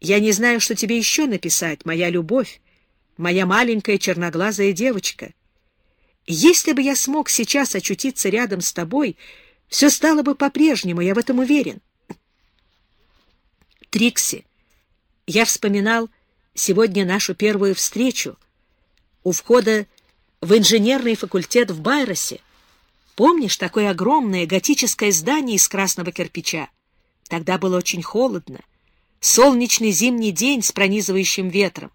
Я не знаю, что тебе еще написать, моя любовь, моя маленькая черноглазая девочка. Если бы я смог сейчас очутиться рядом с тобой, все стало бы по-прежнему, я в этом уверен. Трикси, я вспоминал сегодня нашу первую встречу у входа в инженерный факультет в Байросе. Помнишь такое огромное готическое здание из красного кирпича? Тогда было очень холодно. Солнечный зимний день с пронизывающим ветром.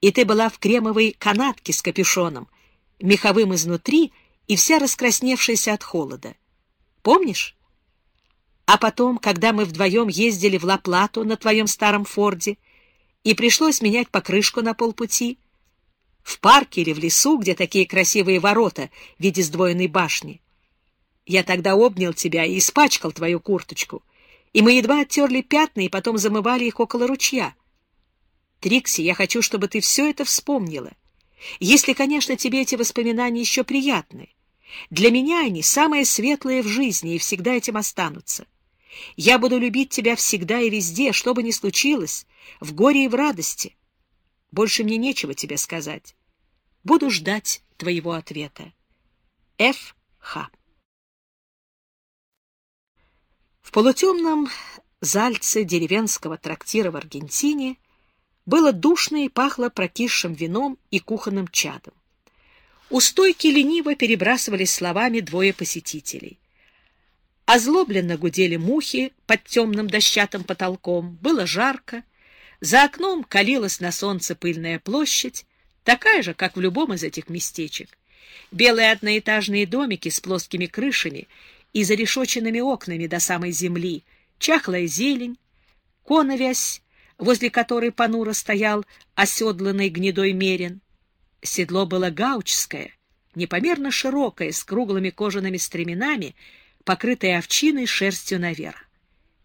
И ты была в кремовой канатке с капюшоном, меховым изнутри и вся раскрасневшаяся от холода. Помнишь? А потом, когда мы вдвоем ездили в Ла-Плату на твоем старом Форде, и пришлось менять покрышку на полпути, в парке или в лесу, где такие красивые ворота в виде сдвоенной башни. Я тогда обнял тебя и испачкал твою курточку, и мы едва оттерли пятна и потом замывали их около ручья. Трикси, я хочу, чтобы ты все это вспомнила. Если, конечно, тебе эти воспоминания еще приятны. Для меня они самые светлые в жизни и всегда этим останутся. Я буду любить тебя всегда и везде, что бы ни случилось, в горе и в радости. Больше мне нечего тебе сказать. Буду ждать твоего ответа. Ф. Х. В полутемном зальце деревенского трактира в Аргентине было душно и пахло прокисшим вином и кухонным чадом. У стойки лениво перебрасывались словами двое посетителей. Озлобленно гудели мухи под темным дощатым потолком, было жарко, за окном калилась на солнце пыльная площадь, такая же, как в любом из этих местечек. Белые одноэтажные домики с плоскими крышами и зарешоченными окнами до самой земли, чахлая зелень, коновязь, возле которой понуро стоял оседланный гнедой мерин. Седло было гаучское, непомерно широкое, с круглыми кожаными стременами, покрытое овчиной шерстью наверх.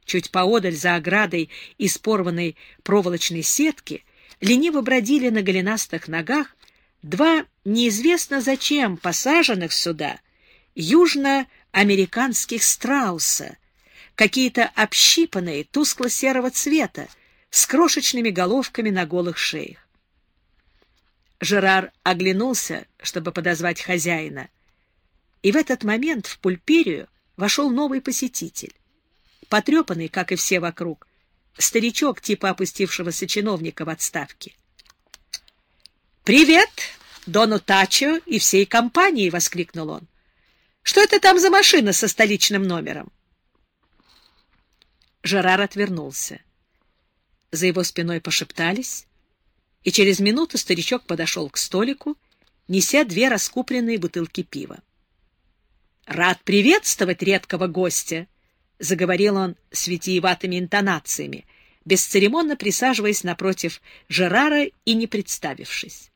Чуть поодаль за оградой из порванной проволочной сетки лениво бродили на голенастых ногах два неизвестно зачем посаженных сюда южноамериканских страуса, какие-то общипанные тускло-серого цвета, с крошечными головками на голых шеях. Жерар оглянулся, чтобы подозвать хозяина, и в этот момент в пульперию вошел новый посетитель потрепанный, как и все вокруг, старичок типа опустившегося чиновника в отставке. «Привет, Дону Тачо и всей компании!» — воскликнул он. «Что это там за машина со столичным номером?» Жерар отвернулся. За его спиной пошептались, и через минуту старичок подошел к столику, неся две раскупленные бутылки пива. «Рад приветствовать редкого гостя!» — заговорил он с витиеватыми интонациями, бесцеремонно присаживаясь напротив Жерара и не представившись.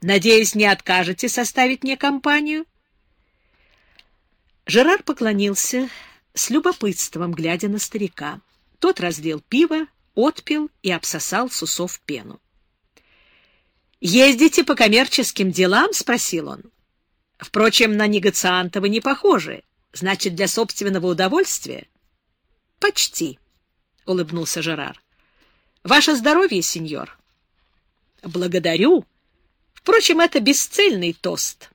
«Надеюсь, не откажете составить мне компанию?» Жерар поклонился с любопытством, глядя на старика. Тот разлил пиво, отпил и обсосал с усов пену. «Ездите по коммерческим делам?» — спросил он. «Впрочем, на негацианта вы не похожи. Значит, для собственного удовольствия?» — Почти, — улыбнулся Жерар. — Ваше здоровье, сеньор. — Благодарю. Впрочем, это бесцельный тост.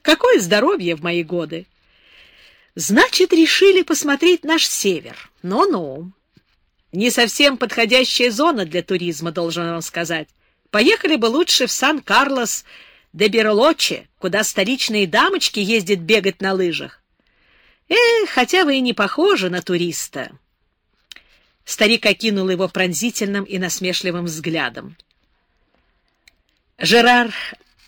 Какое здоровье в мои годы! Значит, решили посмотреть наш север. Ну-ну. Не совсем подходящая зона для туризма, должен вам сказать. Поехали бы лучше в Сан-Карлос де Берлоче, куда столичные дамочки ездят бегать на лыжах. Эх, хотя вы и не похожи на туриста. Старик окинул его пронзительным и насмешливым взглядом. Жерар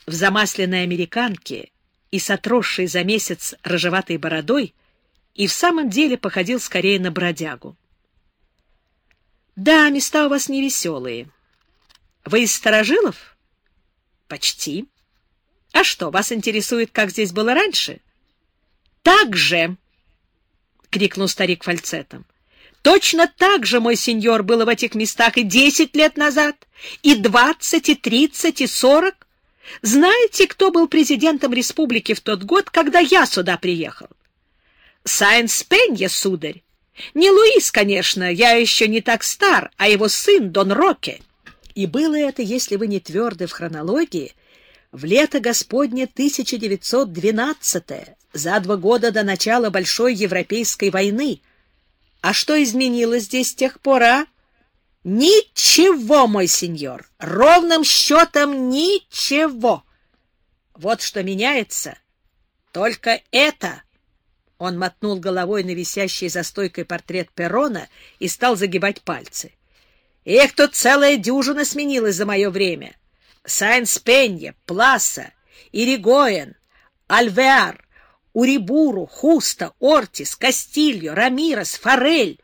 в замасленной американке и с отросшей за месяц рыжеватой бородой и в самом деле походил скорее на бродягу. «Да, места у вас невеселые. Вы из Старожилов?» «Почти. А что, вас интересует, как здесь было раньше?» «Так же!» — крикнул старик фальцетом. Точно так же, мой сеньор, было в этих местах и десять лет назад, и двадцать, и тридцать, и сорок. Знаете, кто был президентом республики в тот год, когда я сюда приехал? Сайенс Пенья, сударь. Не Луис, конечно, я еще не так стар, а его сын Дон Роке. И было это, если вы не тверды в хронологии, в лето Господне 1912 за два года до начала Большой Европейской войны. А что изменилось здесь с тех пор, а? Ничего, мой сеньор, ровным счетом ничего. Вот что меняется, только это. Он мотнул головой на висящий за стойкой портрет Перрона и стал загибать пальцы. Эх, тут целая дюжина сменилась за мое время. Сайнс Пенья, Пласа, Иригоен, Альвеар, Урибуру, Хуста, Ортис, Кастильо, Рамирес, Форель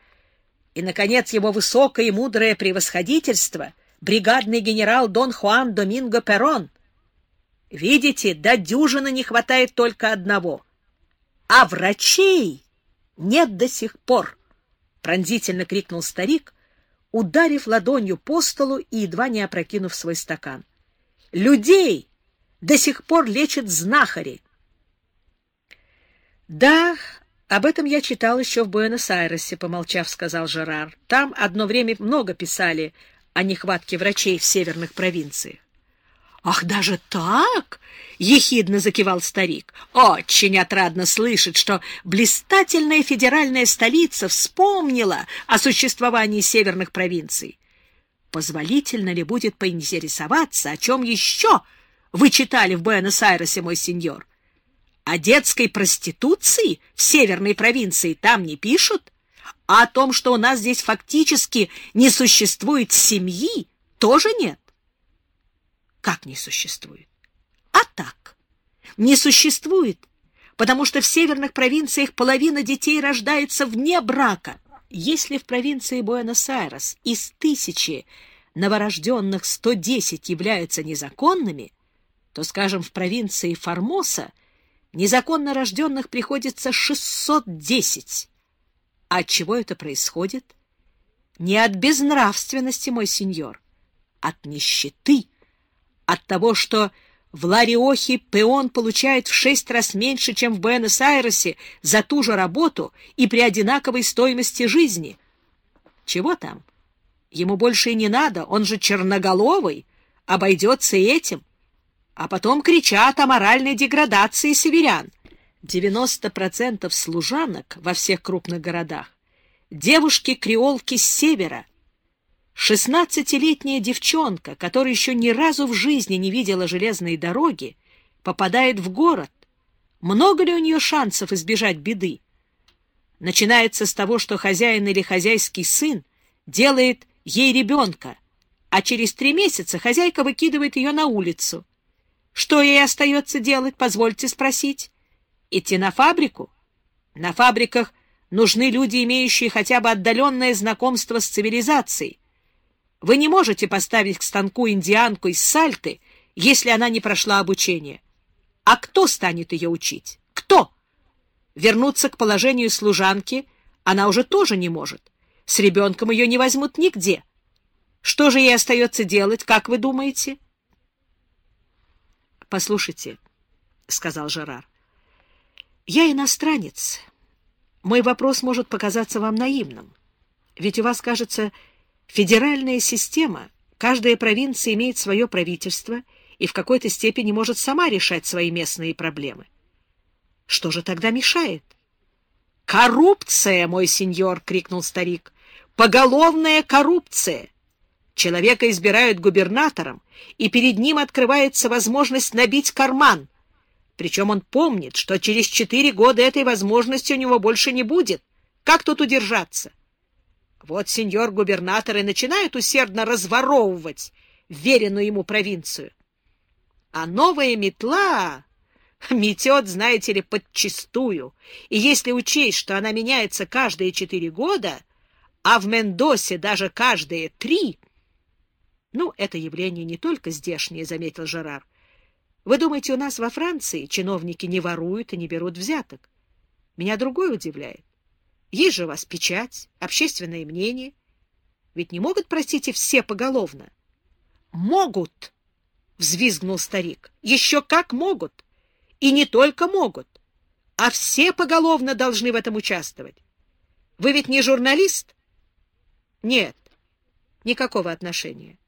и, наконец, его высокое и мудрое превосходительство, бригадный генерал Дон Хуан Доминго Перрон. Видите, до дюжины не хватает только одного. А врачей нет до сих пор, — пронзительно крикнул старик, ударив ладонью по столу и едва не опрокинув свой стакан. Людей до сих пор лечат знахари. Да, об этом я читал еще в Буэнос-Айресе, помолчав, сказал Жерар. Там одно время много писали о нехватке врачей в северных провинциях. Ах, даже так? ехидно закивал старик. Очень отрадно слышать, что блистательная федеральная столица вспомнила о существовании северных провинций. Позволительно ли будет поинтересоваться, о чем еще вы читали в Буэнос-Айресе, мой сеньор? О детской проституции в северной провинции там не пишут, а о том, что у нас здесь фактически не существует семьи, тоже нет. Как не существует? А так. Не существует, потому что в северных провинциях половина детей рождается вне брака. Если в провинции Буэнос-Айрес из тысячи новорожденных 110 являются незаконными, то, скажем, в провинции Формоса незаконно рожденных приходится 610. А от чего это происходит? Не от безнравственности, мой сеньор, от нищеты, от того, что в Лариохе пеон получает в шесть раз меньше, чем в Буэнос-Айресе за ту же работу и при одинаковой стоимости жизни. Чего там? Ему больше и не надо, он же черноголовый, обойдется и этим а потом кричат о моральной деградации северян. 90% служанок во всех крупных городах — девушки-креолки с севера. Шестнадцатилетняя девчонка, которая еще ни разу в жизни не видела железной дороги, попадает в город. Много ли у нее шансов избежать беды? Начинается с того, что хозяин или хозяйский сын делает ей ребенка, а через три месяца хозяйка выкидывает ее на улицу — что ей остается делать, позвольте спросить? Идти на фабрику? На фабриках нужны люди, имеющие хотя бы отдаленное знакомство с цивилизацией. Вы не можете поставить к станку индианку из Сальты, если она не прошла обучение. А кто станет ее учить? Кто? Вернуться к положению служанки она уже тоже не может. С ребенком ее не возьмут нигде. Что же ей остается делать, как вы думаете? — Послушайте, — сказал Жерар, — я иностранец. Мой вопрос может показаться вам наивным. Ведь у вас, кажется, федеральная система, каждая провинция имеет свое правительство и в какой-то степени может сама решать свои местные проблемы. Что же тогда мешает? «Коррупция, мой сеньор!» — крикнул старик. «Поголовная коррупция! Человека избирают губернатором, и перед ним открывается возможность набить карман. Причем он помнит, что через четыре года этой возможности у него больше не будет. Как тут удержаться? Вот сеньор-губернатор и начинает усердно разворовывать веренную ему провинцию. А новая метла метет, знаете ли, подчистую. И если учесть, что она меняется каждые четыре года, а в Мендосе даже каждые три — ну, это явление не только здешнее, — заметил Жерар. Вы думаете, у нас во Франции чиновники не воруют и не берут взяток? Меня другое удивляет. Есть же у вас печать, общественное мнение. Ведь не могут, простите, все поголовно. — Могут, — взвизгнул старик. — Еще как могут. И не только могут, а все поголовно должны в этом участвовать. Вы ведь не журналист? Нет, никакого отношения.